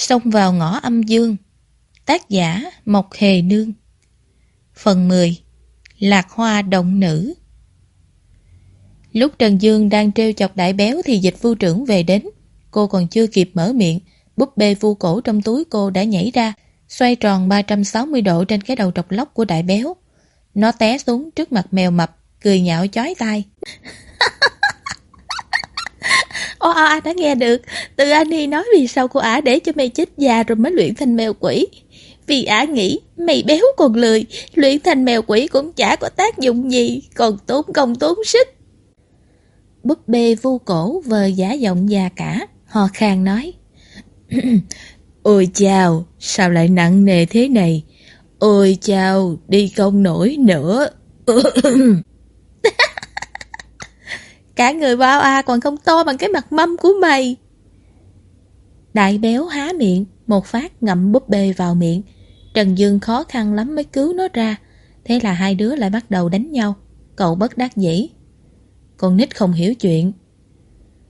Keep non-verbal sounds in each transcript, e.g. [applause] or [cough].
Xông vào ngõ âm dương Tác giả Mộc Hề Nương Phần 10 Lạc Hoa Động Nữ Lúc Trần Dương đang trêu chọc đại béo thì dịch vu trưởng về đến. Cô còn chưa kịp mở miệng, búp bê vu cổ trong túi cô đã nhảy ra, xoay tròn 360 độ trên cái đầu trọc lóc của đại béo. Nó té xuống trước mặt mèo mập, cười nhạo chói tai. [laughs] Ô à, à, đã nghe được. Từ Annie nói vì sao cô ả để cho mày chết già rồi mới luyện thành mèo quỷ. Vì ả nghĩ mày béo còn lười Luyện thành mèo quỷ cũng chả có tác dụng gì Còn tốn công tốn sức. Búp bê vu cổ vờ giả giọng già cả Hò khang nói. [clears throat] Ôi chào Sao lại nặng nề thế này? Ôi chào Đi không nổi nữa. [clears throat] Cả người bao a còn không to bằng cái mặt mâm của mày. Đại béo há miệng, một phát ngậm búp bê vào miệng. Trần Dương khó khăn lắm mới cứu nó ra. Thế là hai đứa lại bắt đầu đánh nhau. Cậu bất đắc dĩ. Con nít không hiểu chuyện.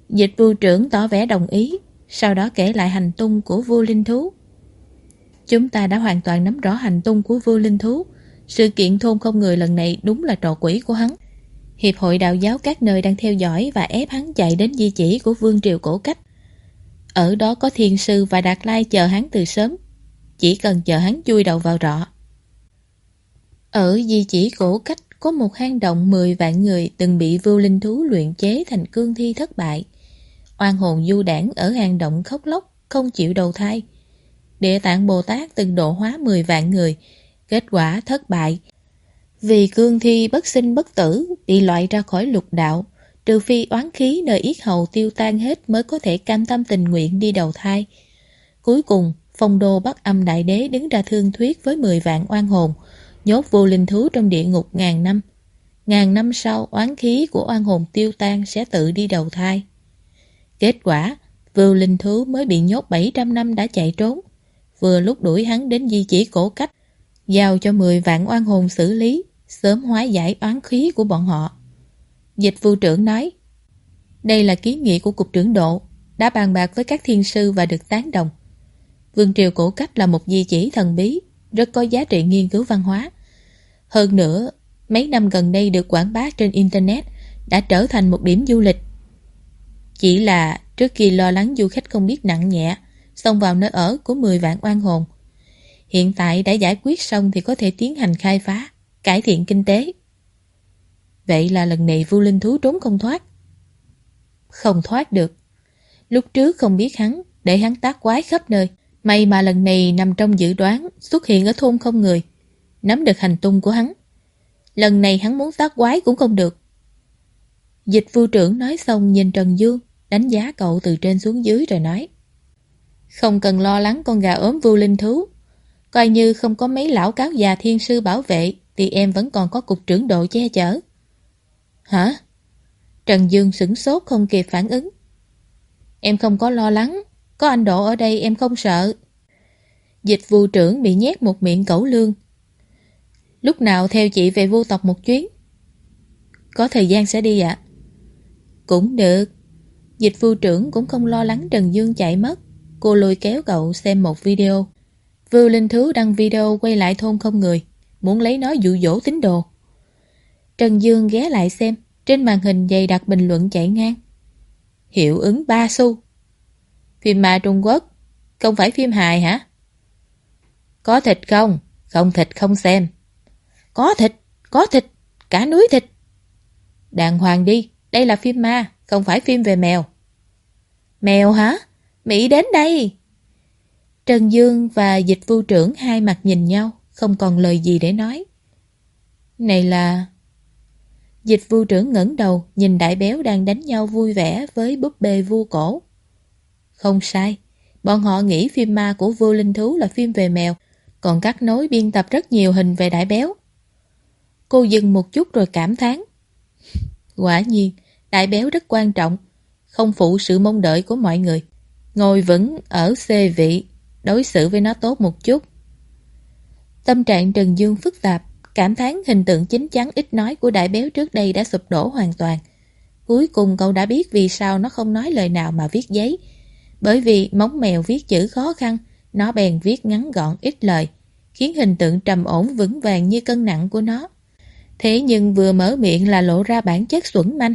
Dịch vua trưởng tỏ vẻ đồng ý, sau đó kể lại hành tung của vua linh thú. Chúng ta đã hoàn toàn nắm rõ hành tung của vua linh thú. Sự kiện thôn không người lần này đúng là trò quỷ của hắn. Hiệp hội đạo giáo các nơi đang theo dõi và ép hắn chạy đến di chỉ của vương triều cổ cách. Ở đó có thiên sư và đạt lai chờ hắn từ sớm. Chỉ cần chờ hắn chui đầu vào rọ. Ở di chỉ cổ cách có một hang động 10 vạn người từng bị vưu linh thú luyện chế thành cương thi thất bại. Oan hồn du đảng ở hang động khóc lóc, không chịu đầu thai. Địa tạng Bồ Tát từng độ hóa 10 vạn người, kết quả thất bại, vì cương thi bất sinh bất tử bị loại ra khỏi lục đạo, trừ phi oán khí nơi yết hầu tiêu tan hết mới có thể cam tâm tình nguyện đi đầu thai. Cuối cùng, phong đô bắt âm đại đế đứng ra thương thuyết với 10 vạn oan hồn, nhốt vô linh thú trong địa ngục ngàn năm. Ngàn năm sau, oán khí của oan hồn tiêu tan sẽ tự đi đầu thai. Kết quả, vô linh thú mới bị nhốt 700 năm đã chạy trốn. Vừa lúc đuổi hắn đến di chỉ cổ cách, giao cho 10 vạn oan hồn xử lý, sớm hóa giải oán khí của bọn họ. Dịch vụ trưởng nói, đây là kiến nghị của cục trưởng độ, đã bàn bạc với các thiên sư và được tán đồng. Vương triều cổ cách là một di chỉ thần bí, rất có giá trị nghiên cứu văn hóa. Hơn nữa, mấy năm gần đây được quảng bá trên Internet đã trở thành một điểm du lịch. Chỉ là trước khi lo lắng du khách không biết nặng nhẹ, xông vào nơi ở của 10 vạn oan hồn. Hiện tại đã giải quyết xong thì có thể tiến hành khai phá cải thiện kinh tế. Vậy là lần này vu linh thú trốn không thoát. Không thoát được. Lúc trước không biết hắn, để hắn tác quái khắp nơi. May mà lần này nằm trong dự đoán xuất hiện ở thôn không người. Nắm được hành tung của hắn. Lần này hắn muốn tác quái cũng không được. Dịch vu trưởng nói xong nhìn Trần Dương, đánh giá cậu từ trên xuống dưới rồi nói. Không cần lo lắng con gà ốm vu linh thú. Coi như không có mấy lão cáo già thiên sư bảo vệ thì em vẫn còn có cục trưởng độ che chở. Hả? Trần Dương sửng sốt không kịp phản ứng. Em không có lo lắng, có anh Độ ở đây em không sợ. Dịch vụ trưởng bị nhét một miệng cẩu lương. Lúc nào theo chị về vô tộc một chuyến? Có thời gian sẽ đi ạ. Cũng được. Dịch vụ trưởng cũng không lo lắng Trần Dương chạy mất. Cô lôi kéo cậu xem một video. Vưu Linh Thứ đăng video quay lại thôn không người muốn lấy nó dụ dỗ tín đồ. Trần Dương ghé lại xem, trên màn hình dày đặt bình luận chạy ngang. Hiệu ứng ba xu. Phim ma Trung Quốc, không phải phim hài hả? Có thịt không? Không thịt không xem. Có thịt, có thịt, cả núi thịt. Đàng hoàng đi, đây là phim ma, không phải phim về mèo. Mèo hả? Mỹ đến đây. Trần Dương và dịch vu trưởng hai mặt nhìn nhau không còn lời gì để nói. Này là... Dịch vu trưởng ngẩng đầu nhìn đại béo đang đánh nhau vui vẻ với búp bê vu cổ. Không sai, bọn họ nghĩ phim ma của vua linh thú là phim về mèo, còn cắt nối biên tập rất nhiều hình về đại béo. Cô dừng một chút rồi cảm thán. [laughs] Quả nhiên, đại béo rất quan trọng, không phụ sự mong đợi của mọi người. Ngồi vững ở xê vị, đối xử với nó tốt một chút, Tâm trạng Trần Dương phức tạp, cảm thán hình tượng chính chắn ít nói của đại béo trước đây đã sụp đổ hoàn toàn. Cuối cùng cậu đã biết vì sao nó không nói lời nào mà viết giấy. Bởi vì móng mèo viết chữ khó khăn, nó bèn viết ngắn gọn ít lời, khiến hình tượng trầm ổn vững vàng như cân nặng của nó. Thế nhưng vừa mở miệng là lộ ra bản chất xuẩn manh.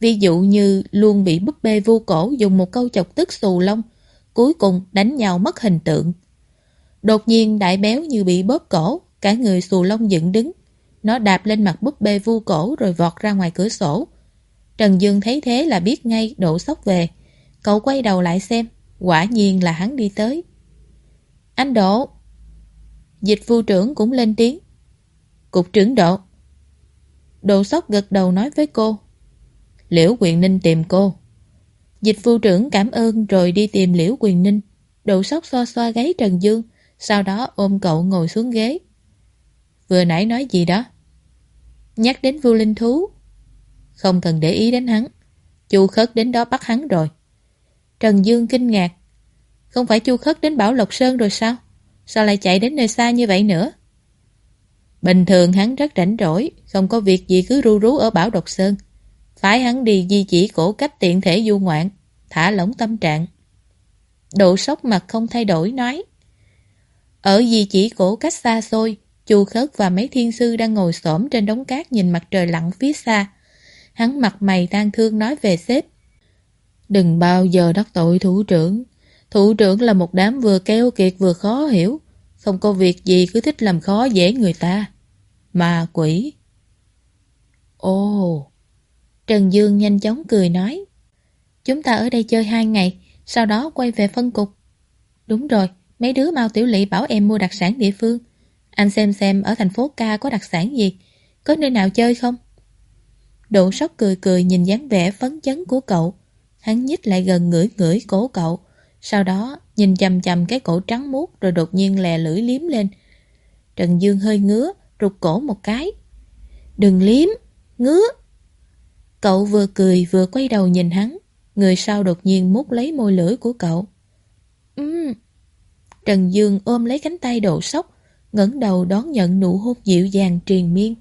Ví dụ như luôn bị búp bê vu cổ dùng một câu chọc tức xù lông, cuối cùng đánh nhau mất hình tượng. Đột nhiên đại béo như bị bóp cổ, cả người xù lông dựng đứng. Nó đạp lên mặt búp bê vu cổ rồi vọt ra ngoài cửa sổ. Trần Dương thấy thế là biết ngay độ sốc về. Cậu quay đầu lại xem, quả nhiên là hắn đi tới. Anh Độ! Dịch vu trưởng cũng lên tiếng. Cục trưởng Độ! Độ sốc gật đầu nói với cô. Liễu Quyền Ninh tìm cô. Dịch vu trưởng cảm ơn rồi đi tìm Liễu Quyền Ninh. Độ sốc xoa xoa gáy Trần Dương, sau đó ôm cậu ngồi xuống ghế. Vừa nãy nói gì đó? Nhắc đến Vu Linh Thú. Không cần để ý đến hắn. Chu Khất đến đó bắt hắn rồi. Trần Dương kinh ngạc. Không phải Chu Khất đến Bảo Lộc Sơn rồi sao? Sao lại chạy đến nơi xa như vậy nữa? Bình thường hắn rất rảnh rỗi, không có việc gì cứ ru rú ở Bảo Độc Sơn. Phải hắn đi di chỉ cổ cách tiện thể du ngoạn, thả lỏng tâm trạng. Độ sốc mặt không thay đổi nói. Ở di chỉ cổ cách xa xôi, Chu Khất và mấy thiên sư đang ngồi xổm trên đống cát nhìn mặt trời lặn phía xa. Hắn mặt mày tan thương nói về sếp. Đừng bao giờ đắc tội thủ trưởng. Thủ trưởng là một đám vừa keo kiệt vừa khó hiểu. Không có việc gì cứ thích làm khó dễ người ta. Mà quỷ. Ồ. Trần Dương nhanh chóng cười nói. Chúng ta ở đây chơi hai ngày, sau đó quay về phân cục. Đúng rồi, mấy đứa mau tiểu lỵ bảo em mua đặc sản địa phương. Anh xem xem ở thành phố ca có đặc sản gì, có nơi nào chơi không? Độ sóc cười cười nhìn dáng vẻ phấn chấn của cậu. Hắn nhích lại gần ngửi ngửi cổ cậu, sau đó nhìn chầm chầm cái cổ trắng muốt rồi đột nhiên lè lưỡi liếm lên. Trần Dương hơi ngứa, rụt cổ một cái. Đừng liếm, ngứa. Cậu vừa cười vừa quay đầu nhìn hắn, người sau đột nhiên mút lấy môi lưỡi của cậu. Ừm. Trần Dương ôm lấy cánh tay độ sốc, ngẩng đầu đón nhận nụ hôn dịu dàng triền miên.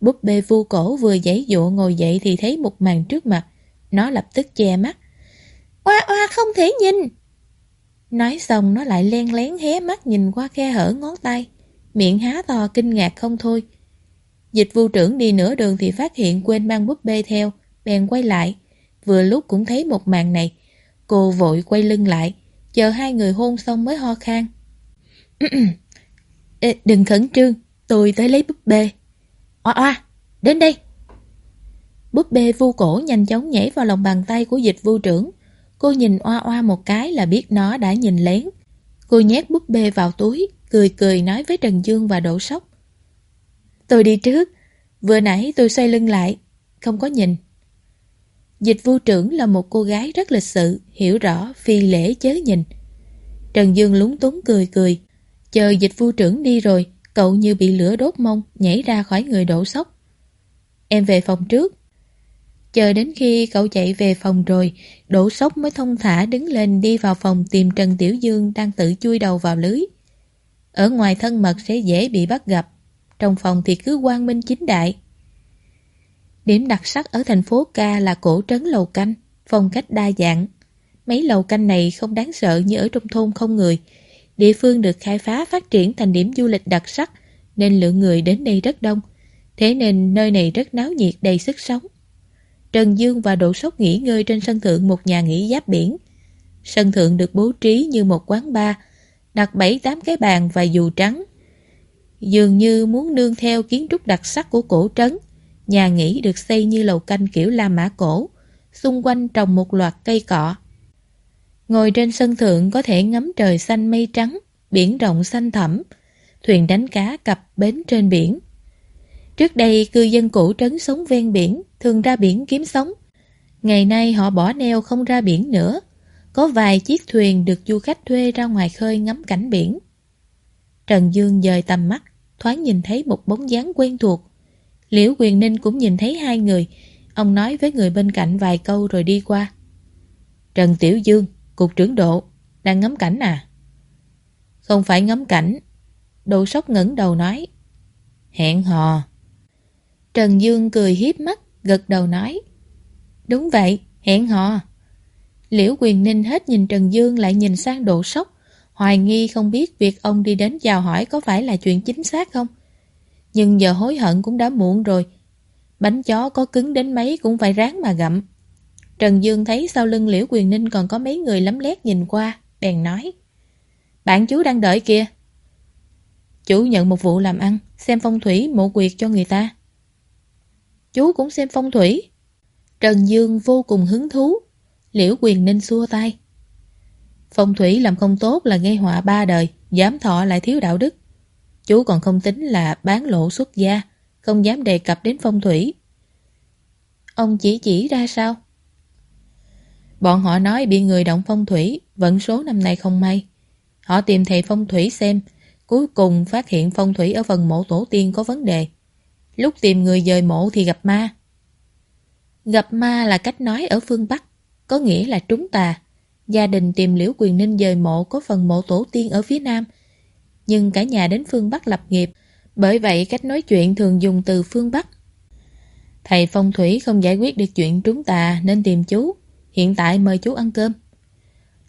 Búp bê vu cổ vừa giãy dụa ngồi dậy thì thấy một màn trước mặt. Nó lập tức che mắt. Oa oa không thể nhìn. Nói xong nó lại len lén hé mắt nhìn qua khe hở ngón tay. Miệng há to kinh ngạc không thôi. Dịch vu trưởng đi nửa đường thì phát hiện quên mang búp bê theo, bèn quay lại. Vừa lúc cũng thấy một màn này. Cô vội quay lưng lại, chờ hai người hôn xong mới ho khan. [clears throat] Ê, đừng khẩn trương, tôi tới lấy búp bê. Oa oa, đến đây. Búp bê vu cổ nhanh chóng nhảy vào lòng bàn tay của dịch vu trưởng. Cô nhìn oa oa một cái là biết nó đã nhìn lén. Cô nhét búp bê vào túi, cười cười nói với Trần Dương và Đỗ Sóc. Tôi đi trước, vừa nãy tôi xoay lưng lại, không có nhìn. Dịch vu trưởng là một cô gái rất lịch sự, hiểu rõ phi lễ chớ nhìn. Trần Dương lúng túng cười cười, chờ dịch vu trưởng đi rồi, cậu như bị lửa đốt mông, nhảy ra khỏi người đổ sốc. Em về phòng trước. Chờ đến khi cậu chạy về phòng rồi, đổ sốc mới thông thả đứng lên đi vào phòng tìm Trần Tiểu Dương đang tự chui đầu vào lưới. Ở ngoài thân mật sẽ dễ bị bắt gặp, trong phòng thì cứ quang minh chính đại. Điểm đặc sắc ở thành phố Ca là cổ trấn lầu canh, phong cách đa dạng. Mấy lầu canh này không đáng sợ như ở trong thôn không người, Địa phương được khai phá phát triển thành điểm du lịch đặc sắc nên lượng người đến đây rất đông. Thế nên nơi này rất náo nhiệt đầy sức sống. Trần Dương và Đỗ Sốc nghỉ ngơi trên sân thượng một nhà nghỉ giáp biển. Sân thượng được bố trí như một quán bar, đặt 7-8 cái bàn và dù trắng. Dường như muốn nương theo kiến trúc đặc sắc của cổ trấn, nhà nghỉ được xây như lầu canh kiểu La Mã Cổ, xung quanh trồng một loạt cây cọ. Ngồi trên sân thượng có thể ngắm trời xanh mây trắng, biển rộng xanh thẳm, thuyền đánh cá cập bến trên biển. Trước đây cư dân cũ trấn sống ven biển, thường ra biển kiếm sống. Ngày nay họ bỏ neo không ra biển nữa. Có vài chiếc thuyền được du khách thuê ra ngoài khơi ngắm cảnh biển. Trần Dương dời tầm mắt, thoáng nhìn thấy một bóng dáng quen thuộc. Liễu Quyền Ninh cũng nhìn thấy hai người. Ông nói với người bên cạnh vài câu rồi đi qua. Trần Tiểu Dương, Cục trưởng độ, đang ngắm cảnh à? Không phải ngắm cảnh. Độ sốc ngẩng đầu nói. Hẹn hò. Trần Dương cười hiếp mắt, gật đầu nói. Đúng vậy, hẹn hò. Liễu Quyền Ninh hết nhìn Trần Dương lại nhìn sang độ sốc, hoài nghi không biết việc ông đi đến chào hỏi có phải là chuyện chính xác không. Nhưng giờ hối hận cũng đã muộn rồi. Bánh chó có cứng đến mấy cũng phải ráng mà gặm. Trần Dương thấy sau lưng Liễu Quyền Ninh còn có mấy người lấm lét nhìn qua, bèn nói. Bạn chú đang đợi kìa. Chú nhận một vụ làm ăn, xem phong thủy mộ quyệt cho người ta. Chú cũng xem phong thủy. Trần Dương vô cùng hứng thú. Liễu Quyền Ninh xua tay. Phong thủy làm không tốt là gây họa ba đời, dám thọ lại thiếu đạo đức. Chú còn không tính là bán lộ xuất gia, không dám đề cập đến phong thủy. Ông chỉ chỉ ra sao? Bọn họ nói bị người động phong thủy, vận số năm nay không may. Họ tìm thầy phong thủy xem, cuối cùng phát hiện phong thủy ở phần mộ tổ tiên có vấn đề. Lúc tìm người dời mộ thì gặp ma. Gặp ma là cách nói ở phương Bắc, có nghĩa là trúng tà. Gia đình tìm liễu quyền ninh dời mộ có phần mộ tổ tiên ở phía Nam. Nhưng cả nhà đến phương Bắc lập nghiệp, bởi vậy cách nói chuyện thường dùng từ phương Bắc. Thầy phong thủy không giải quyết được chuyện trúng tà nên tìm chú. Hiện tại mời chú ăn cơm.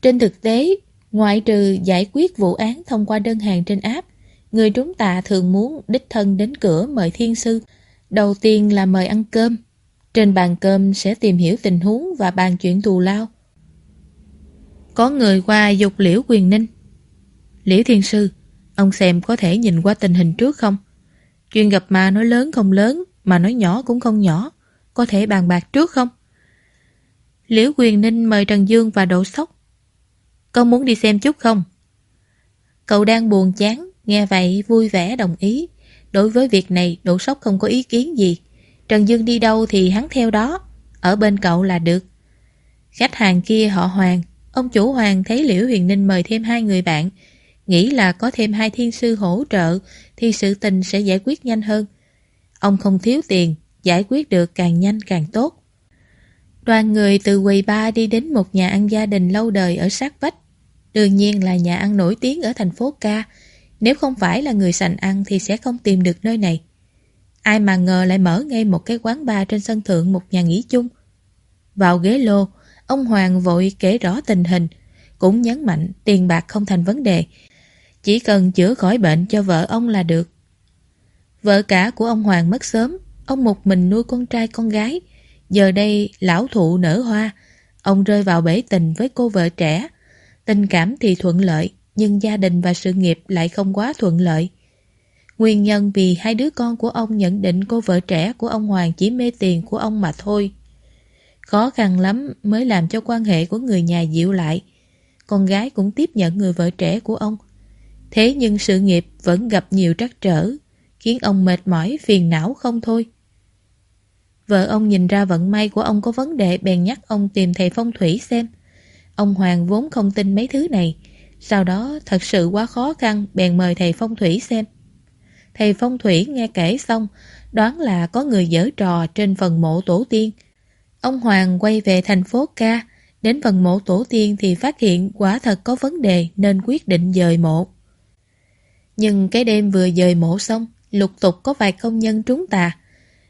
Trên thực tế, ngoại trừ giải quyết vụ án thông qua đơn hàng trên app, người trúng tà thường muốn đích thân đến cửa mời thiên sư. Đầu tiên là mời ăn cơm. Trên bàn cơm sẽ tìm hiểu tình huống và bàn chuyện thù lao. Có người qua dục liễu quyền ninh. Liễu thiên sư, ông xem có thể nhìn qua tình hình trước không? Chuyện gặp ma nói lớn không lớn, mà nói nhỏ cũng không nhỏ. Có thể bàn bạc trước không? Liễu Quyền Ninh mời Trần Dương và Đỗ Sóc. Con muốn đi xem chút không? Cậu đang buồn chán, nghe vậy vui vẻ đồng ý. Đối với việc này, Đỗ Sóc không có ý kiến gì. Trần Dương đi đâu thì hắn theo đó, ở bên cậu là được. Khách hàng kia họ Hoàng, ông chủ Hoàng thấy Liễu Huyền Ninh mời thêm hai người bạn, nghĩ là có thêm hai thiên sư hỗ trợ thì sự tình sẽ giải quyết nhanh hơn. Ông không thiếu tiền, giải quyết được càng nhanh càng tốt. Đoàn người từ quầy ba đi đến một nhà ăn gia đình lâu đời ở sát vách. Đương nhiên là nhà ăn nổi tiếng ở thành phố Ca. Nếu không phải là người sành ăn thì sẽ không tìm được nơi này. Ai mà ngờ lại mở ngay một cái quán bar trên sân thượng một nhà nghỉ chung. Vào ghế lô, ông Hoàng vội kể rõ tình hình, cũng nhấn mạnh tiền bạc không thành vấn đề. Chỉ cần chữa khỏi bệnh cho vợ ông là được. Vợ cả của ông Hoàng mất sớm, ông một mình nuôi con trai con gái, Giờ đây lão thụ nở hoa, ông rơi vào bể tình với cô vợ trẻ. Tình cảm thì thuận lợi, nhưng gia đình và sự nghiệp lại không quá thuận lợi. Nguyên nhân vì hai đứa con của ông nhận định cô vợ trẻ của ông Hoàng chỉ mê tiền của ông mà thôi. Khó khăn lắm mới làm cho quan hệ của người nhà dịu lại. Con gái cũng tiếp nhận người vợ trẻ của ông. Thế nhưng sự nghiệp vẫn gặp nhiều trắc trở, khiến ông mệt mỏi phiền não không thôi. Vợ ông nhìn ra vận may của ông có vấn đề bèn nhắc ông tìm thầy phong thủy xem. Ông Hoàng vốn không tin mấy thứ này. Sau đó thật sự quá khó khăn bèn mời thầy phong thủy xem. Thầy phong thủy nghe kể xong đoán là có người dở trò trên phần mộ tổ tiên. Ông Hoàng quay về thành phố ca đến phần mộ tổ tiên thì phát hiện quả thật có vấn đề nên quyết định dời mộ. Nhưng cái đêm vừa dời mộ xong lục tục có vài công nhân trúng tà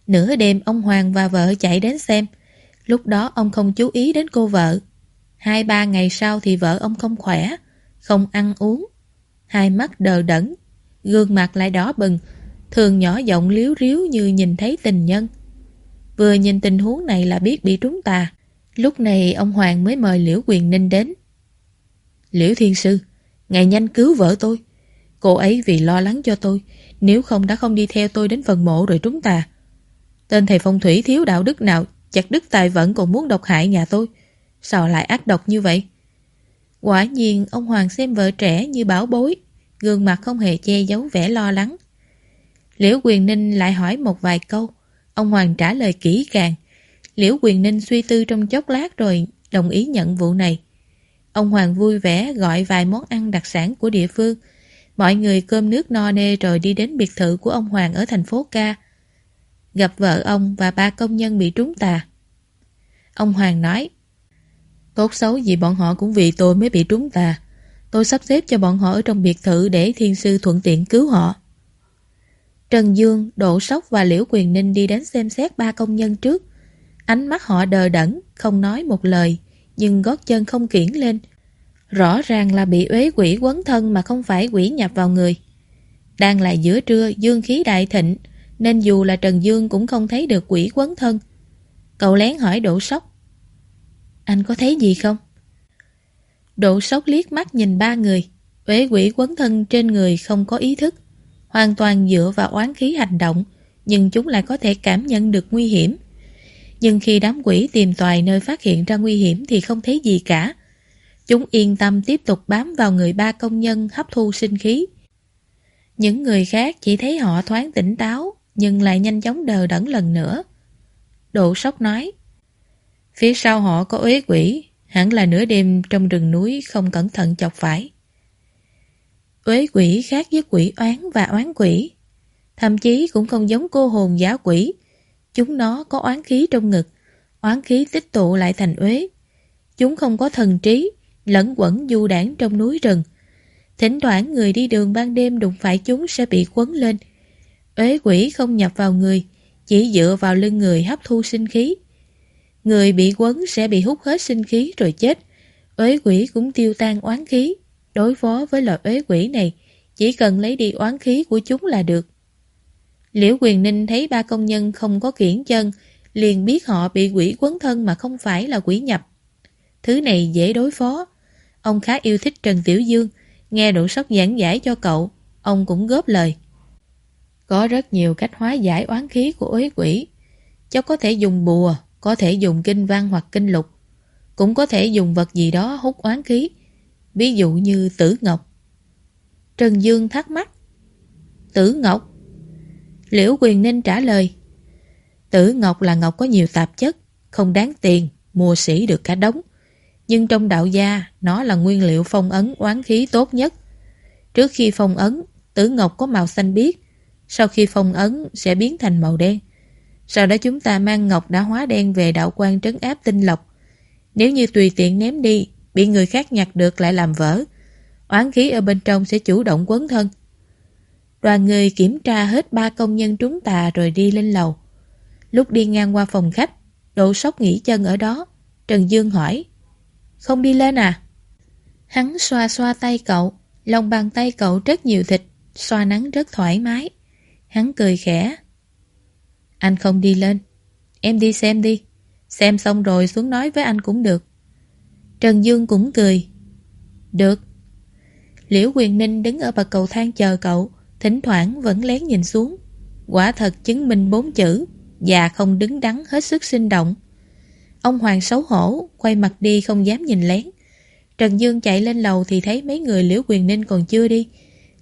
Nửa đêm ông Hoàng và vợ chạy đến xem. Lúc đó ông không chú ý đến cô vợ. Hai ba ngày sau thì vợ ông không khỏe, không ăn uống. Hai mắt đờ đẫn, gương mặt lại đỏ bừng, thường nhỏ giọng liếu riếu như nhìn thấy tình nhân. Vừa nhìn tình huống này là biết bị trúng tà. Lúc này ông Hoàng mới mời Liễu Quyền Ninh đến. Liễu Thiên Sư, ngài nhanh cứu vợ tôi. Cô ấy vì lo lắng cho tôi, nếu không đã không đi theo tôi đến phần mộ rồi trúng tà. Tên thầy phong thủy thiếu đạo đức nào chặt đức tài vẫn còn muốn độc hại nhà tôi. Sao lại ác độc như vậy? Quả nhiên ông Hoàng xem vợ trẻ như bảo bối, gương mặt không hề che giấu vẻ lo lắng. Liễu Quyền Ninh lại hỏi một vài câu, ông Hoàng trả lời kỹ càng. Liễu Quyền Ninh suy tư trong chốc lát rồi đồng ý nhận vụ này. Ông Hoàng vui vẻ gọi vài món ăn đặc sản của địa phương. Mọi người cơm nước no nê rồi đi đến biệt thự của ông Hoàng ở thành phố Ca gặp vợ ông và ba công nhân bị trúng tà. Ông Hoàng nói, Tốt xấu gì bọn họ cũng vì tôi mới bị trúng tà. Tôi sắp xếp cho bọn họ ở trong biệt thự để thiên sư thuận tiện cứu họ. Trần Dương, Đỗ Sóc và Liễu Quyền Ninh đi đến xem xét ba công nhân trước. Ánh mắt họ đờ đẫn, không nói một lời, nhưng gót chân không kiển lên. Rõ ràng là bị uế quỷ quấn thân mà không phải quỷ nhập vào người. Đang là giữa trưa, dương khí đại thịnh, nên dù là Trần Dương cũng không thấy được quỷ quấn thân. Cậu lén hỏi Đỗ Sóc. Anh có thấy gì không? Đỗ Sóc liếc mắt nhìn ba người. Uế quỷ quấn thân trên người không có ý thức. Hoàn toàn dựa vào oán khí hành động, nhưng chúng lại có thể cảm nhận được nguy hiểm. Nhưng khi đám quỷ tìm tòi nơi phát hiện ra nguy hiểm thì không thấy gì cả. Chúng yên tâm tiếp tục bám vào người ba công nhân hấp thu sinh khí. Những người khác chỉ thấy họ thoáng tỉnh táo, nhưng lại nhanh chóng đờ đẫn lần nữa. Độ sốc nói, phía sau họ có uế quỷ, hẳn là nửa đêm trong rừng núi không cẩn thận chọc phải. Uế quỷ khác với quỷ oán và oán quỷ, thậm chí cũng không giống cô hồn giả quỷ. Chúng nó có oán khí trong ngực, oán khí tích tụ lại thành uế. Chúng không có thần trí, lẫn quẩn du đảng trong núi rừng. Thỉnh thoảng người đi đường ban đêm đụng phải chúng sẽ bị quấn lên. ế quỷ không nhập vào người, chỉ dựa vào lưng người hấp thu sinh khí. Người bị quấn sẽ bị hút hết sinh khí rồi chết. ế quỷ cũng tiêu tan oán khí. Đối phó với loại ế quỷ này, chỉ cần lấy đi oán khí của chúng là được. Liễu Quyền Ninh thấy ba công nhân không có kiển chân, liền biết họ bị quỷ quấn thân mà không phải là quỷ nhập. Thứ này dễ đối phó. Ông khá yêu thích Trần Tiểu Dương, nghe đủ sóc giảng giải cho cậu, ông cũng góp lời. Có rất nhiều cách hóa giải oán khí của ế quỷ. Cháu có thể dùng bùa, có thể dùng kinh văn hoặc kinh lục. Cũng có thể dùng vật gì đó hút oán khí. Ví dụ như tử ngọc. Trần Dương thắc mắc. Tử ngọc? Liễu Quyền Ninh trả lời. Tử ngọc là ngọc có nhiều tạp chất, không đáng tiền, mua sĩ được cả đống. Nhưng trong đạo gia, nó là nguyên liệu phong ấn oán khí tốt nhất. Trước khi phong ấn, tử ngọc có màu xanh biếc, sau khi phong ấn sẽ biến thành màu đen. Sau đó chúng ta mang ngọc đã hóa đen về đạo quan trấn áp tinh lọc Nếu như tùy tiện ném đi, bị người khác nhặt được lại làm vỡ. Oán khí ở bên trong sẽ chủ động quấn thân. Đoàn người kiểm tra hết ba công nhân trúng tà rồi đi lên lầu. Lúc đi ngang qua phòng khách, độ sốc nghỉ chân ở đó. Trần Dương hỏi, không đi lên à? Hắn xoa xoa tay cậu, lòng bàn tay cậu rất nhiều thịt, xoa nắng rất thoải mái. Hắn cười khẽ. Anh không đi lên. Em đi xem đi. Xem xong rồi xuống nói với anh cũng được. Trần Dương cũng cười. Được. Liễu Quyền Ninh đứng ở bậc cầu thang chờ cậu, thỉnh thoảng vẫn lén nhìn xuống. Quả thật chứng minh bốn chữ, già không đứng đắn hết sức sinh động. Ông Hoàng xấu hổ, quay mặt đi không dám nhìn lén. Trần Dương chạy lên lầu thì thấy mấy người Liễu Quyền Ninh còn chưa đi.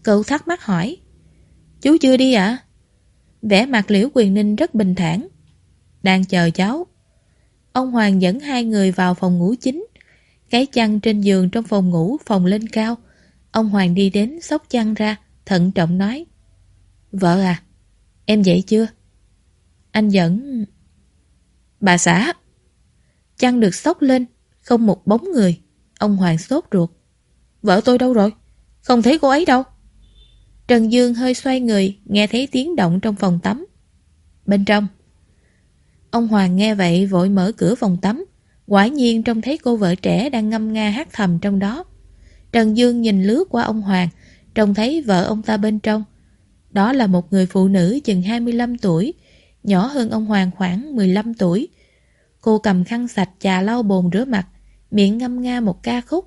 Cậu thắc mắc hỏi. Chú chưa đi ạ? À? Vẻ mặt Liễu Quyền Ninh rất bình thản. Đang chờ cháu. Ông Hoàng dẫn hai người vào phòng ngủ chính. Cái chăn trên giường trong phòng ngủ phòng lên cao. Ông Hoàng đi đến xốc chăn ra, thận trọng nói. Vợ à, em dậy chưa? Anh dẫn... Bà xã. Chăn được xốc lên, không một bóng người. Ông Hoàng sốt ruột. Vợ tôi đâu rồi? Không thấy cô ấy đâu. Trần Dương hơi xoay người, nghe thấy tiếng động trong phòng tắm. Bên trong. Ông Hoàng nghe vậy vội mở cửa phòng tắm. Quả nhiên trông thấy cô vợ trẻ đang ngâm nga hát thầm trong đó. Trần Dương nhìn lướt qua ông Hoàng, trông thấy vợ ông ta bên trong. Đó là một người phụ nữ chừng 25 tuổi, nhỏ hơn ông Hoàng khoảng 15 tuổi. Cô cầm khăn sạch chà lau bồn rửa mặt, miệng ngâm nga một ca khúc.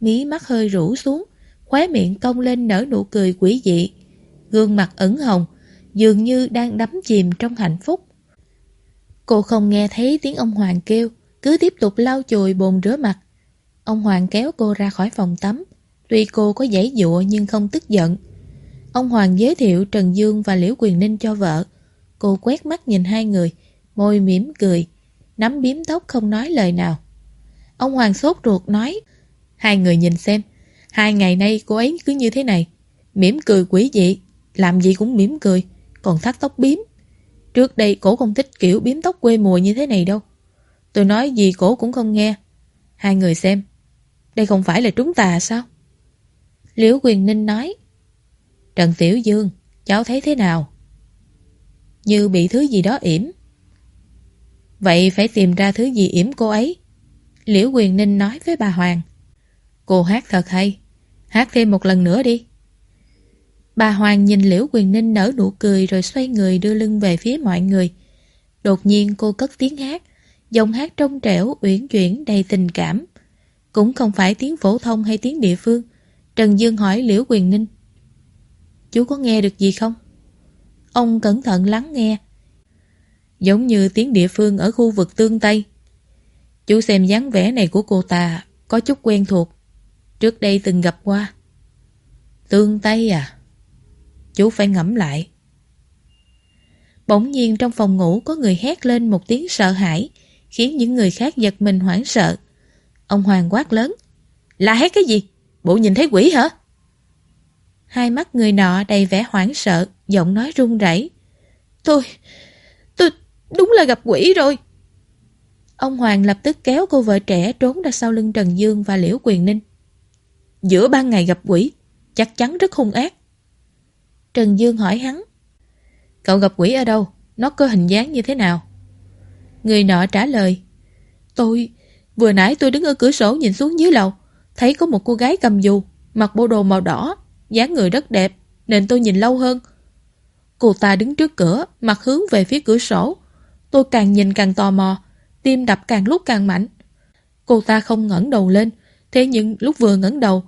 Mí mắt hơi rũ xuống, khóe miệng cong lên nở nụ cười quỷ dị. Gương mặt ẩn hồng, dường như đang đắm chìm trong hạnh phúc. Cô không nghe thấy tiếng ông Hoàng kêu, cứ tiếp tục lau chùi bồn rửa mặt. Ông Hoàng kéo cô ra khỏi phòng tắm, tuy cô có giãy dụa nhưng không tức giận. Ông Hoàng giới thiệu Trần Dương và Liễu Quyền Ninh cho vợ. Cô quét mắt nhìn hai người, môi mỉm cười, nắm biếm tóc không nói lời nào. Ông Hoàng sốt ruột nói, hai người nhìn xem, hai ngày nay cô ấy cứ như thế này, mỉm cười quỷ dị, làm gì cũng mỉm cười, còn thắt tóc biếm. Trước đây cổ không thích kiểu biếm tóc quê mùa như thế này đâu. Tôi nói gì cổ cũng không nghe. Hai người xem, đây không phải là trúng tà sao? Liễu Quyền Ninh nói, Trần Tiểu Dương, cháu thấy thế nào? Như bị thứ gì đó yểm. Vậy phải tìm ra thứ gì yểm cô ấy. Liễu Quyền Ninh nói với bà Hoàng. Cô hát thật hay. Hát thêm một lần nữa đi. Bà Hoàng nhìn Liễu Quyền Ninh nở nụ cười rồi xoay người đưa lưng về phía mọi người. Đột nhiên cô cất tiếng hát, giọng hát trong trẻo, uyển chuyển, đầy tình cảm. Cũng không phải tiếng phổ thông hay tiếng địa phương. Trần Dương hỏi Liễu Quyền Ninh. Chú có nghe được gì không? Ông cẩn thận lắng nghe. Giống như tiếng địa phương ở khu vực tương Tây. Chú xem dáng vẻ này của cô ta có chút quen thuộc. Trước đây từng gặp qua. Tương Tây à? Chú phải ngẫm lại. Bỗng nhiên trong phòng ngủ có người hét lên một tiếng sợ hãi, khiến những người khác giật mình hoảng sợ. Ông Hoàng quát lớn. Là hét cái gì? Bộ nhìn thấy quỷ hả? Hai mắt người nọ đầy vẻ hoảng sợ, giọng nói run rẩy. Tôi, tôi đúng là gặp quỷ rồi. Ông Hoàng lập tức kéo cô vợ trẻ trốn ra sau lưng Trần Dương và Liễu Quyền Ninh. Giữa ban ngày gặp quỷ, chắc chắn rất hung ác. Trần Dương hỏi hắn. Cậu gặp quỷ ở đâu? Nó có hình dáng như thế nào? Người nọ trả lời. Tôi, vừa nãy tôi đứng ở cửa sổ nhìn xuống dưới lầu, thấy có một cô gái cầm dù, mặc bộ đồ màu đỏ, dáng người rất đẹp, nên tôi nhìn lâu hơn. Cô ta đứng trước cửa, mặt hướng về phía cửa sổ. Tôi càng nhìn càng tò mò, tim đập càng lúc càng mạnh. Cô ta không ngẩng đầu lên, thế nhưng lúc vừa ngẩng đầu,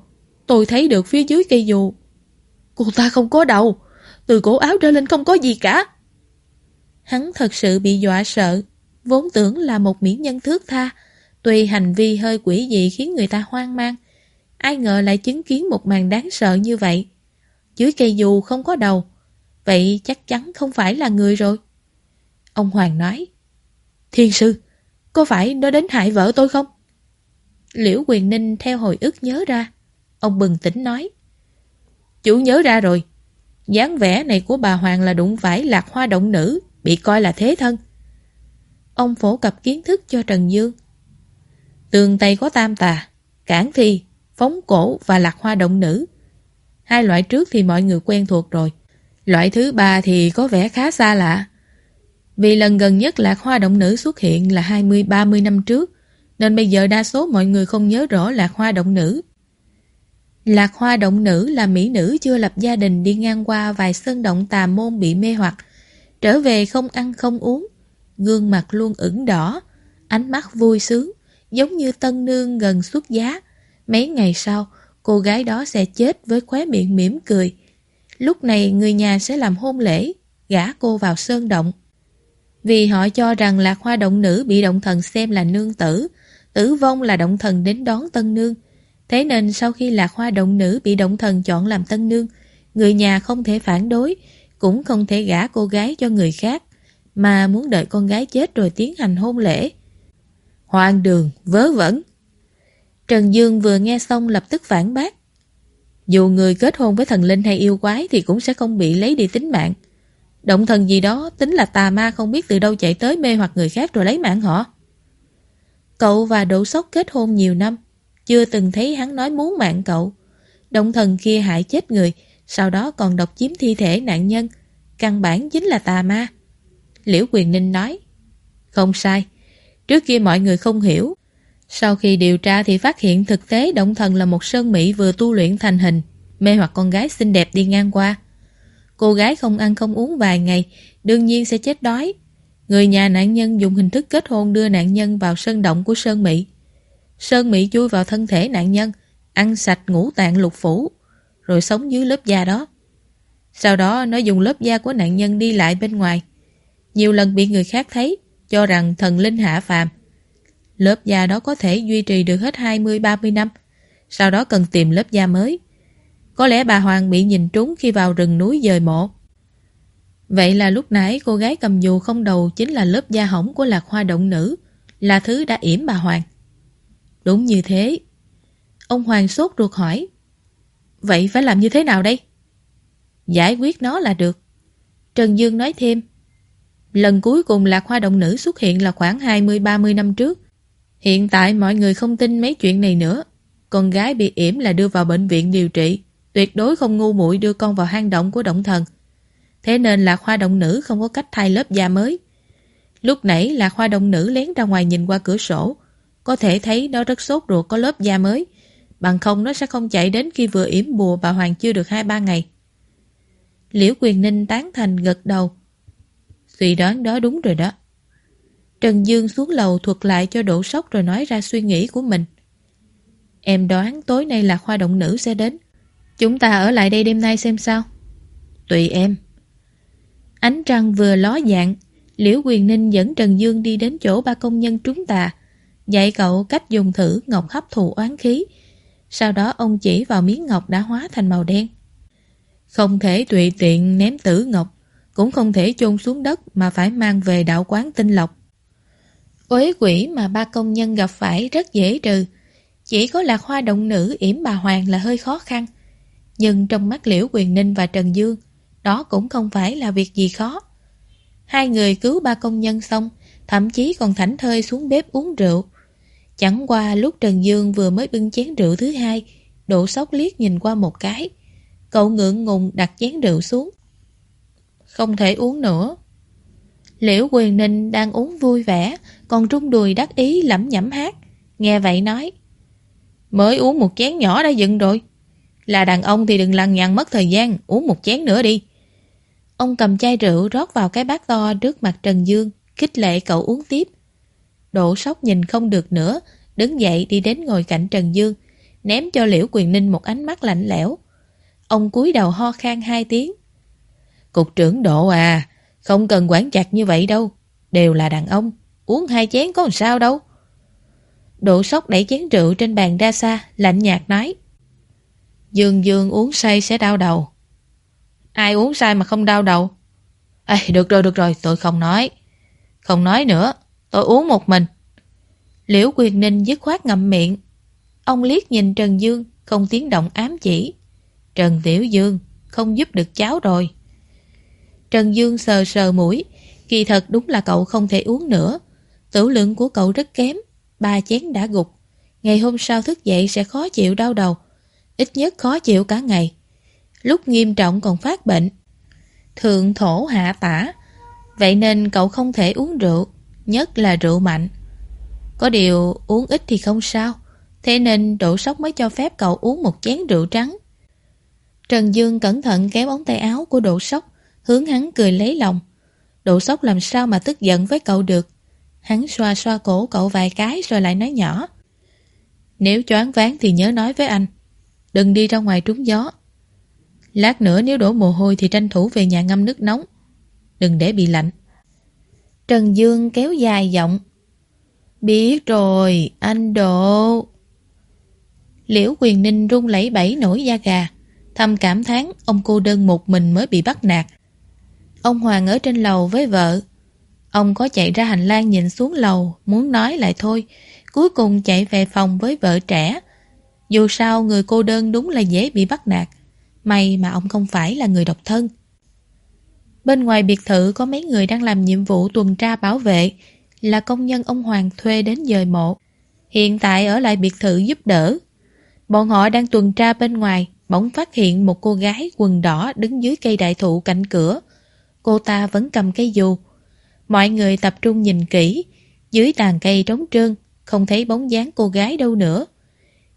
tôi thấy được phía dưới cây dù. Cô ta không có đầu, từ cổ áo trở lên không có gì cả. Hắn thật sự bị dọa sợ, vốn tưởng là một mỹ nhân thước tha, tuy hành vi hơi quỷ dị khiến người ta hoang mang. Ai ngờ lại chứng kiến một màn đáng sợ như vậy. Dưới cây dù không có đầu, vậy chắc chắn không phải là người rồi. Ông Hoàng nói, Thiên sư, có phải nó đến hại vợ tôi không? Liễu Quyền Ninh theo hồi ức nhớ ra. Ông bừng tỉnh nói. Chủ nhớ ra rồi. dáng vẻ này của bà Hoàng là đụng phải lạc hoa động nữ, bị coi là thế thân. Ông phổ cập kiến thức cho Trần Dương. Tường Tây có tam tà, cản thi, phóng cổ và lạc hoa động nữ. Hai loại trước thì mọi người quen thuộc rồi. Loại thứ ba thì có vẻ khá xa lạ. Vì lần gần nhất lạc hoa động nữ xuất hiện là 20-30 năm trước, nên bây giờ đa số mọi người không nhớ rõ lạc hoa động nữ. Lạc hoa động nữ là mỹ nữ chưa lập gia đình đi ngang qua vài sơn động tà môn bị mê hoặc, trở về không ăn không uống, gương mặt luôn ửng đỏ, ánh mắt vui sướng, giống như tân nương gần xuất giá. Mấy ngày sau, cô gái đó sẽ chết với khóe miệng mỉm cười. Lúc này người nhà sẽ làm hôn lễ, gả cô vào sơn động. Vì họ cho rằng lạc hoa động nữ bị động thần xem là nương tử, tử vong là động thần đến đón tân nương. Thế nên sau khi lạc hoa động nữ bị động thần chọn làm tân nương, người nhà không thể phản đối, cũng không thể gả cô gái cho người khác, mà muốn đợi con gái chết rồi tiến hành hôn lễ. Hoang đường, vớ vẩn. Trần Dương vừa nghe xong lập tức phản bác. Dù người kết hôn với thần linh hay yêu quái thì cũng sẽ không bị lấy đi tính mạng. Động thần gì đó tính là tà ma không biết từ đâu chạy tới mê hoặc người khác rồi lấy mạng họ. Cậu và Đỗ Sóc kết hôn nhiều năm, chưa từng thấy hắn nói muốn mạng cậu. Động thần kia hại chết người, sau đó còn độc chiếm thi thể nạn nhân. Căn bản chính là tà ma. Liễu Quyền Ninh nói, không sai, trước kia mọi người không hiểu. Sau khi điều tra thì phát hiện thực tế động thần là một sơn mỹ vừa tu luyện thành hình, mê hoặc con gái xinh đẹp đi ngang qua. Cô gái không ăn không uống vài ngày, đương nhiên sẽ chết đói. Người nhà nạn nhân dùng hình thức kết hôn đưa nạn nhân vào sơn động của Sơn Mỹ. Sơn Mỹ chui vào thân thể nạn nhân, ăn sạch ngũ tạng lục phủ, rồi sống dưới lớp da đó. Sau đó nó dùng lớp da của nạn nhân đi lại bên ngoài. Nhiều lần bị người khác thấy, cho rằng thần linh hạ phàm. Lớp da đó có thể duy trì được hết 20-30 năm, sau đó cần tìm lớp da mới. Có lẽ bà Hoàng bị nhìn trúng khi vào rừng núi dời mộ. Vậy là lúc nãy cô gái cầm dù không đầu chính là lớp da hỏng của lạc hoa động nữ, là thứ đã yểm bà Hoàng. Đúng như thế. Ông Hoàng sốt ruột hỏi. Vậy phải làm như thế nào đây? Giải quyết nó là được. Trần Dương nói thêm. Lần cuối cùng lạc hoa động nữ xuất hiện là khoảng 20-30 năm trước. Hiện tại mọi người không tin mấy chuyện này nữa. Con gái bị yểm là đưa vào bệnh viện điều trị. Tuyệt đối không ngu muội đưa con vào hang động của động thần. Thế nên lạc hoa động nữ không có cách thay lớp da mới. Lúc nãy lạc hoa động nữ lén ra ngoài nhìn qua cửa sổ. có thể thấy nó rất sốt ruột có lớp da mới. Bằng không nó sẽ không chạy đến khi vừa yểm bùa bà Hoàng chưa được 2-3 ngày. Liễu Quyền Ninh tán thành gật đầu. Suy đoán đó đúng rồi đó. Trần Dương xuống lầu thuật lại cho độ sốc rồi nói ra suy nghĩ của mình. Em đoán tối nay là khoa động nữ sẽ đến. Chúng ta ở lại đây đêm nay xem sao. Tùy em. Ánh trăng vừa ló dạng, Liễu Quyền Ninh dẫn Trần Dương đi đến chỗ ba công nhân trúng tà, dạy cậu cách dùng thử ngọc hấp thụ oán khí. Sau đó ông chỉ vào miếng ngọc đã hóa thành màu đen. Không thể tùy tiện ném tử ngọc, cũng không thể chôn xuống đất mà phải mang về đạo quán tinh lọc. Uế quỷ mà ba công nhân gặp phải rất dễ trừ, chỉ có lạc hoa động nữ yểm bà Hoàng là hơi khó khăn. Nhưng trong mắt Liễu Quyền Ninh và Trần Dương, đó cũng không phải là việc gì khó. Hai người cứu ba công nhân xong, thậm chí còn thảnh thơi xuống bếp uống rượu. Chẳng qua lúc Trần Dương vừa mới bưng chén rượu thứ hai, độ sốc liếc nhìn qua một cái. Cậu ngượng ngùng đặt chén rượu xuống. Không thể uống nữa. Liễu Quyền Ninh đang uống vui vẻ, còn trung đùi đắc ý lẩm nhẩm hát. Nghe vậy nói. Mới uống một chén nhỏ đã dựng rồi. Là đàn ông thì đừng lằng nhằng mất thời gian, uống một chén nữa đi. Ông cầm chai rượu rót vào cái bát to trước mặt Trần Dương, khích lệ cậu uống tiếp. Độ sóc nhìn không được nữa, đứng dậy đi đến ngồi cạnh Trần Dương, ném cho Liễu Quyền Ninh một ánh mắt lạnh lẽo. Ông cúi đầu ho khan hai tiếng. Cục trưởng Độ à, không cần quản chặt như vậy đâu, đều là đàn ông, uống hai chén có làm sao đâu. Độ sóc đẩy chén rượu trên bàn ra xa, lạnh nhạt nói. Dương Dương uống say sẽ đau đầu. Ai uống say mà không đau đầu? Ê, được rồi, được rồi, tôi không nói. Không nói nữa, tôi uống một mình. Liễu Quyền Ninh dứt khoát ngậm miệng. Ông liếc nhìn Trần Dương, không tiếng động ám chỉ. Trần Tiểu Dương, không giúp được cháu rồi. Trần Dương sờ sờ mũi, kỳ thật đúng là cậu không thể uống nữa. Tử lượng của cậu rất kém, ba chén đã gục. Ngày hôm sau thức dậy sẽ khó chịu đau đầu, ít nhất khó chịu cả ngày. Lúc nghiêm trọng còn phát bệnh. Thượng thổ hạ tả, vậy nên cậu không thể uống rượu, nhất là rượu mạnh. Có điều uống ít thì không sao, thế nên độ sốc mới cho phép cậu uống một chén rượu trắng. Trần Dương cẩn thận kéo ống tay áo của độ sốc, hướng hắn cười lấy lòng. Độ sốc làm sao mà tức giận với cậu được. Hắn xoa xoa cổ cậu vài cái rồi lại nói nhỏ. Nếu choáng váng thì nhớ nói với anh. Đừng đi ra ngoài trúng gió. Lát nữa nếu đổ mồ hôi thì tranh thủ về nhà ngâm nước nóng. Đừng để bị lạnh. Trần Dương kéo dài giọng. Biết rồi, anh Độ. Liễu quyền ninh run lẩy bẩy nổi da gà. Thầm cảm thán ông cô đơn một mình mới bị bắt nạt. Ông Hoàng ở trên lầu với vợ. Ông có chạy ra hành lang nhìn xuống lầu, muốn nói lại thôi. Cuối cùng chạy về phòng với vợ trẻ. Dù sao người cô đơn đúng là dễ bị bắt nạt. May mà ông không phải là người độc thân. Bên ngoài biệt thự có mấy người đang làm nhiệm vụ tuần tra bảo vệ, là công nhân ông Hoàng thuê đến dời mộ. Hiện tại ở lại biệt thự giúp đỡ. Bọn họ đang tuần tra bên ngoài, bỗng phát hiện một cô gái quần đỏ đứng dưới cây đại thụ cạnh cửa. Cô ta vẫn cầm cây dù. Mọi người tập trung nhìn kỹ, dưới tàn cây trống trơn, không thấy bóng dáng cô gái đâu nữa.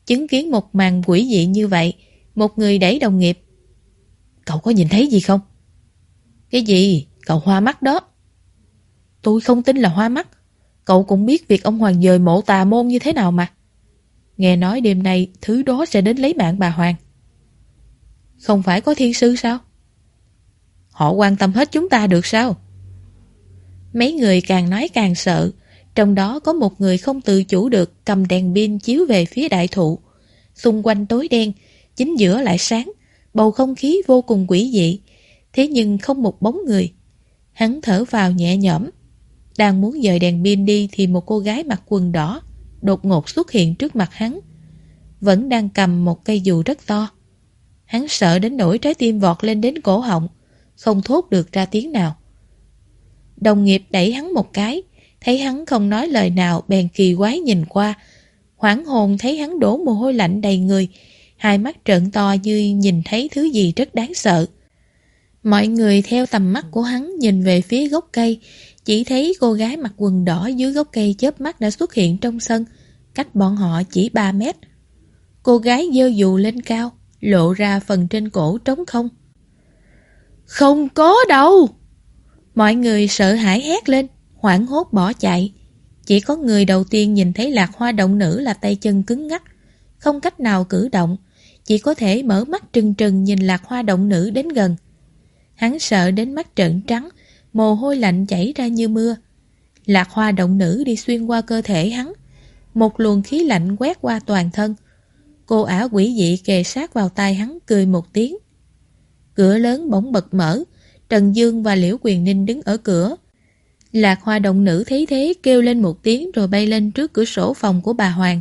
Chứng kiến một màn quỷ dị như vậy, một người đẩy đồng nghiệp. Cậu có nhìn thấy gì không? Cái gì? Cậu hoa mắt đó. Tôi không tin là hoa mắt. Cậu cũng biết việc ông Hoàng dời mộ tà môn như thế nào mà. Nghe nói đêm nay thứ đó sẽ đến lấy mạng bà Hoàng. Không phải có thiên sư sao? Họ quan tâm hết chúng ta được sao? Mấy người càng nói càng sợ. Trong đó có một người không tự chủ được cầm đèn pin chiếu về phía đại thụ. Xung quanh tối đen, chính giữa lại sáng, bầu không khí vô cùng quỷ dị. Thế nhưng không một bóng người. Hắn thở vào nhẹ nhõm. Đang muốn dời đèn pin đi thì một cô gái mặc quần đỏ đột ngột xuất hiện trước mặt hắn. Vẫn đang cầm một cây dù rất to. Hắn sợ đến nỗi trái tim vọt lên đến cổ họng, không thốt được ra tiếng nào. Đồng nghiệp đẩy hắn một cái, thấy hắn không nói lời nào bèn kỳ quái nhìn qua. Hoảng hồn thấy hắn đổ mồ hôi lạnh đầy người, hai mắt trợn to như nhìn thấy thứ gì rất đáng sợ. Mọi người theo tầm mắt của hắn nhìn về phía gốc cây, chỉ thấy cô gái mặc quần đỏ dưới gốc cây chớp mắt đã xuất hiện trong sân, cách bọn họ chỉ 3 mét. Cô gái dơ dù lên cao, lộ ra phần trên cổ trống không. Không có đâu! Mọi người sợ hãi hét lên, hoảng hốt bỏ chạy. Chỉ có người đầu tiên nhìn thấy lạc hoa động nữ là tay chân cứng ngắc, không cách nào cử động, chỉ có thể mở mắt trừng trừng nhìn lạc hoa động nữ đến gần. Hắn sợ đến mắt trợn trắng, mồ hôi lạnh chảy ra như mưa. Lạc hoa động nữ đi xuyên qua cơ thể hắn, một luồng khí lạnh quét qua toàn thân. Cô ả quỷ dị kề sát vào tai hắn cười một tiếng. Cửa lớn bỗng bật mở, Trần Dương và Liễu Quyền Ninh đứng ở cửa. Lạc hoa động nữ thấy thế kêu lên một tiếng rồi bay lên trước cửa sổ phòng của bà Hoàng.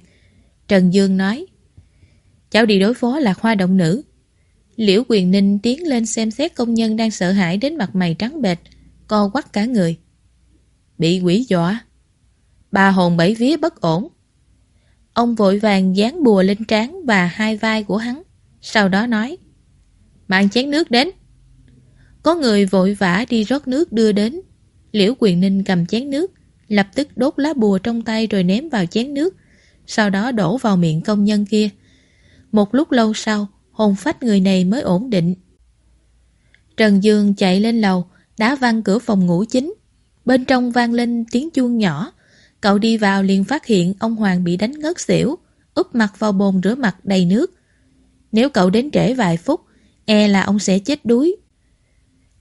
Trần Dương nói Cháu đi đối phó lạc hoa động nữ. Liễu Quyền Ninh tiến lên xem xét công nhân đang sợ hãi đến mặt mày trắng bệch, co quắt cả người. Bị quỷ dọa. Bà hồn bảy vía bất ổn. Ông vội vàng dán bùa lên trán và hai vai của hắn. Sau đó nói Mang chén nước đến. Có người vội vã đi rót nước đưa đến. Liễu Quyền Ninh cầm chén nước, lập tức đốt lá bùa trong tay rồi ném vào chén nước, sau đó đổ vào miệng công nhân kia. Một lúc lâu sau, hồn phách người này mới ổn định. Trần Dương chạy lên lầu, đá văng cửa phòng ngủ chính. Bên trong vang lên tiếng chuông nhỏ. Cậu đi vào liền phát hiện ông Hoàng bị đánh ngất xỉu, úp mặt vào bồn rửa mặt đầy nước. Nếu cậu đến trễ vài phút, e là ông sẽ chết đuối.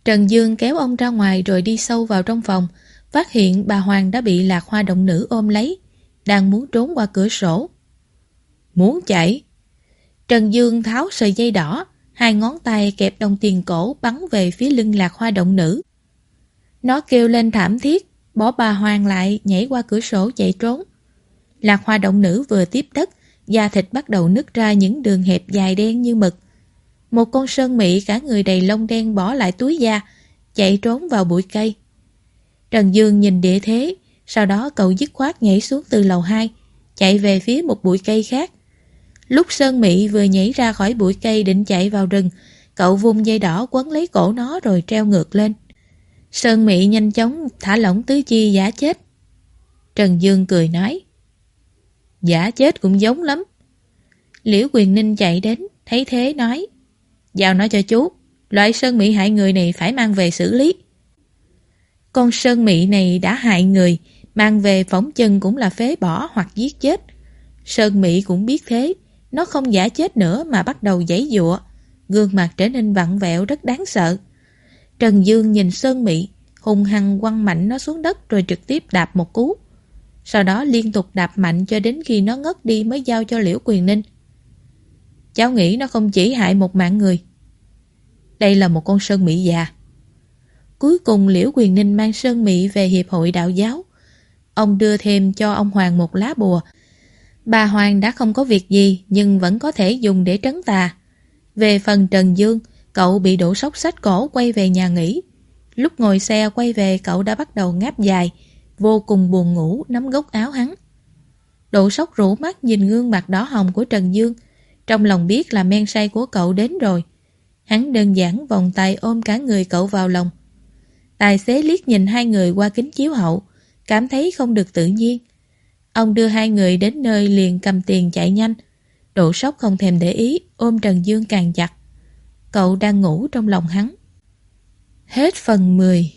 Trần Dương kéo ông ra ngoài rồi đi sâu vào trong phòng, phát hiện bà Hoàng đã bị lạc hoa động nữ ôm lấy, đang muốn trốn qua cửa sổ. Muốn chạy? Trần Dương tháo sợi dây đỏ, hai ngón tay kẹp đồng tiền cổ bắn về phía lưng lạc hoa động nữ. Nó kêu lên thảm thiết, bỏ bà Hoàng lại nhảy qua cửa sổ chạy trốn. Lạc hoa động nữ vừa tiếp đất, da thịt bắt đầu nứt ra những đường hẹp dài đen như mực. Một con sơn mỹ cả người đầy lông đen bỏ lại túi da, chạy trốn vào bụi cây. Trần Dương nhìn địa thế, sau đó cậu dứt khoát nhảy xuống từ lầu 2, chạy về phía một bụi cây khác. Lúc Sơn mỹ vừa nhảy ra khỏi bụi cây định chạy vào rừng, cậu vung dây đỏ quấn lấy cổ nó rồi treo ngược lên. Sơn mỹ nhanh chóng thả lỏng tứ chi giả chết. Trần Dương cười nói, Giả chết cũng giống lắm. Liễu Quyền Ninh chạy đến, thấy thế nói, Giao nói cho chú, loại Sơn Mị hại người này phải mang về xử lý. Con Sơn Mị này đã hại người, mang về phóng chân cũng là phế bỏ hoặc giết chết. Sơn Mị cũng biết thế, nó không giả chết nữa mà bắt đầu giãy dụa, gương mặt trở nên vặn vẹo rất đáng sợ. Trần Dương nhìn Sơn Mị, hùng hăng quăng mạnh nó xuống đất rồi trực tiếp đạp một cú. Sau đó liên tục đạp mạnh cho đến khi nó ngất đi mới giao cho Liễu Quyền Ninh. Cháu nghĩ nó không chỉ hại một mạng người. Đây là một con Sơn Mỹ già. Cuối cùng Liễu Quyền Ninh mang Sơn Mỹ về Hiệp hội Đạo giáo. Ông đưa thêm cho ông Hoàng một lá bùa Bà Hoàng đã không có việc gì nhưng vẫn có thể dùng để trấn tà. Về phần Trần Dương, cậu bị đổ sốc sách cổ quay về nhà nghỉ. Lúc ngồi xe quay về cậu đã bắt đầu ngáp dài, vô cùng buồn ngủ nắm gốc áo hắn. Độ sốc rủ mắt nhìn gương mặt đỏ hồng của Trần Dương, trong lòng biết là men say của cậu đến rồi. Hắn đơn giản vòng tay ôm cả người cậu vào lòng. Tài xế liếc nhìn hai người qua kính chiếu hậu, cảm thấy không được tự nhiên. Ông đưa hai người đến nơi liền cầm tiền chạy nhanh. Độ sốc không thèm để ý, ôm Trần Dương càng chặt. Cậu đang ngủ trong lòng hắn. Hết phần 10